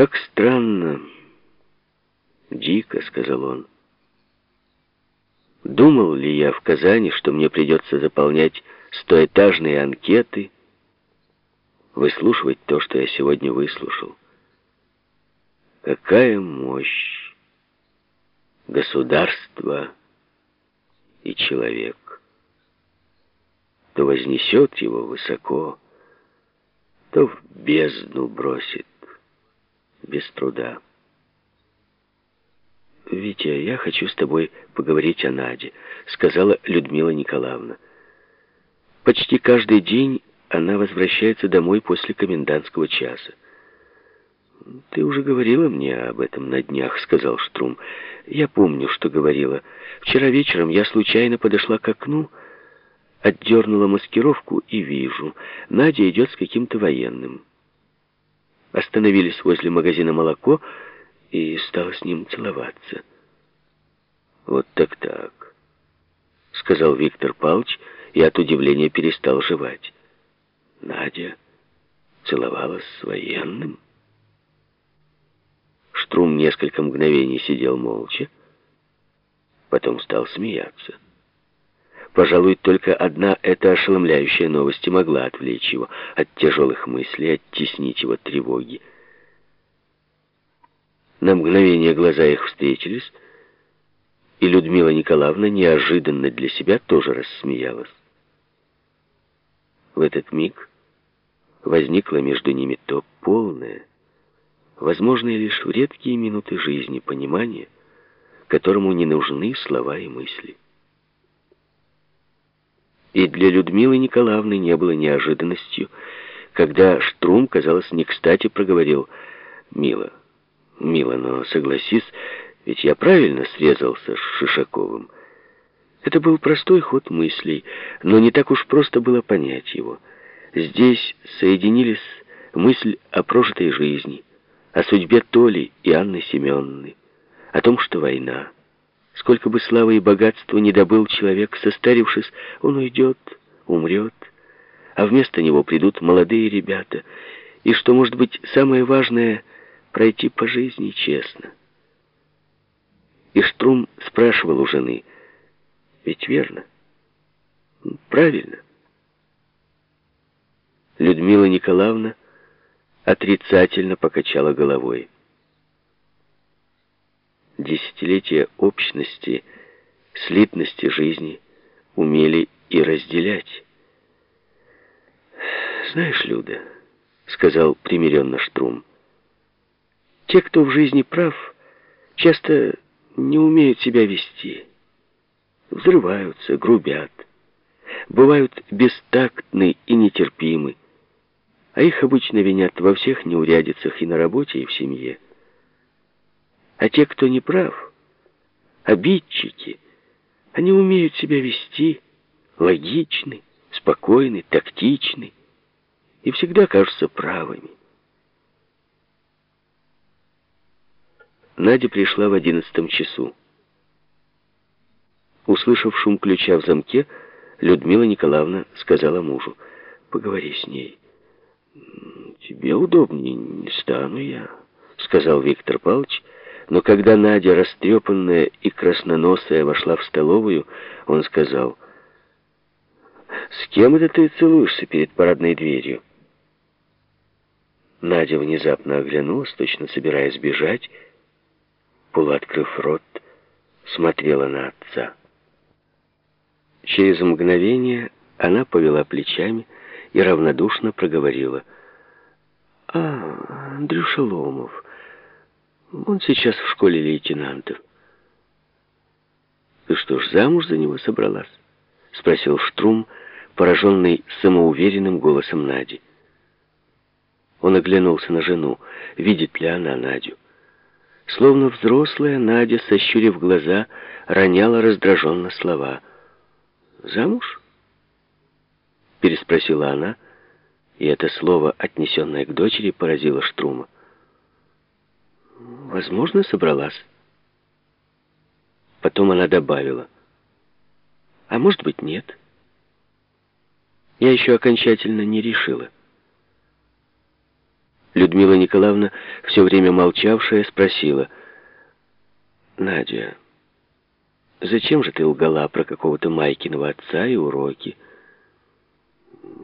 «Как странно, дико», — сказал он. «Думал ли я в Казани, что мне придется заполнять стоэтажные анкеты, выслушивать то, что я сегодня выслушал? Какая мощь государства и человек! То вознесет его высоко, то в бездну бросит без труда. «Витя, я хочу с тобой поговорить о Наде», — сказала Людмила Николаевна. «Почти каждый день она возвращается домой после комендантского часа. «Ты уже говорила мне об этом на днях», — сказал Штрум. «Я помню, что говорила. Вчера вечером я случайно подошла к окну, отдернула маскировку и вижу. Надя идет с каким-то военным. Остановились возле магазина «Молоко» и стала с ним целоваться. «Вот так-так», — сказал Виктор Павлович, и от удивления перестал жевать. Надя целовалась с военным? Штрум несколько мгновений сидел молча, потом стал смеяться. Пожалуй, только одна эта ошеломляющая новость и могла отвлечь его от тяжелых мыслей, оттеснить его тревоги. На мгновение глаза их встретились, и Людмила Николаевна неожиданно для себя тоже рассмеялась. В этот миг возникло между ними то полное, возможное лишь в редкие минуты жизни понимание, которому не нужны слова и мысли. И для Людмилы Николаевны не было неожиданностью, когда Штрум, казалось, не кстати проговорил «Мила, мила, но согласись, ведь я правильно срезался с Шишаковым». Это был простой ход мыслей, но не так уж просто было понять его. Здесь соединились мысль о прожитой жизни, о судьбе Толи и Анны Семенны, о том, что война. Сколько бы славы и богатства не добыл человек, состарившись, он уйдет, умрет, а вместо него придут молодые ребята, и, что может быть самое важное, пройти по жизни честно. И Штрум спрашивал у жены, ведь верно, правильно. Людмила Николаевна отрицательно покачала головой. Десятилетия общности, слитности жизни умели и разделять. «Знаешь, Люда», — сказал примиренно Штрум, — «те, кто в жизни прав, часто не умеют себя вести, взрываются, грубят, бывают бестактны и нетерпимы, а их обычно винят во всех неурядицах и на работе, и в семье. А те, кто не прав, обидчики, они умеют себя вести, логичны, спокойны, тактичны и всегда кажутся правыми. Надя пришла в одиннадцатом часу. Услышав шум ключа в замке, Людмила Николаевна сказала мужу, «Поговори с ней». «Тебе удобнее не стану я», — сказал Виктор Павлович, но когда Надя, растрепанная и красноносая, вошла в столовую, он сказал, «С кем это ты целуешься перед парадной дверью?» Надя внезапно оглянулась, точно собираясь бежать, полуоткрыв рот, смотрела на отца. Через мгновение она повела плечами и равнодушно проговорила. «А, Андрюша Ломов. Он сейчас в школе лейтенантов». «Ты что ж, замуж за него собралась?» — спросил Штрум, пораженный самоуверенным голосом Нади. Он оглянулся на жену, видит ли она Надю. Словно взрослая, Надя, сощурив глаза, роняла раздраженно слова. «Замуж?» Переспросила она, и это слово, отнесенное к дочери, поразило Штрума. «Возможно, собралась». Потом она добавила. «А может быть, нет. Я еще окончательно не решила». Людмила Николаевна, все время молчавшая, спросила. «Надя, зачем же ты лгала про какого-то Майкиного отца и уроки?»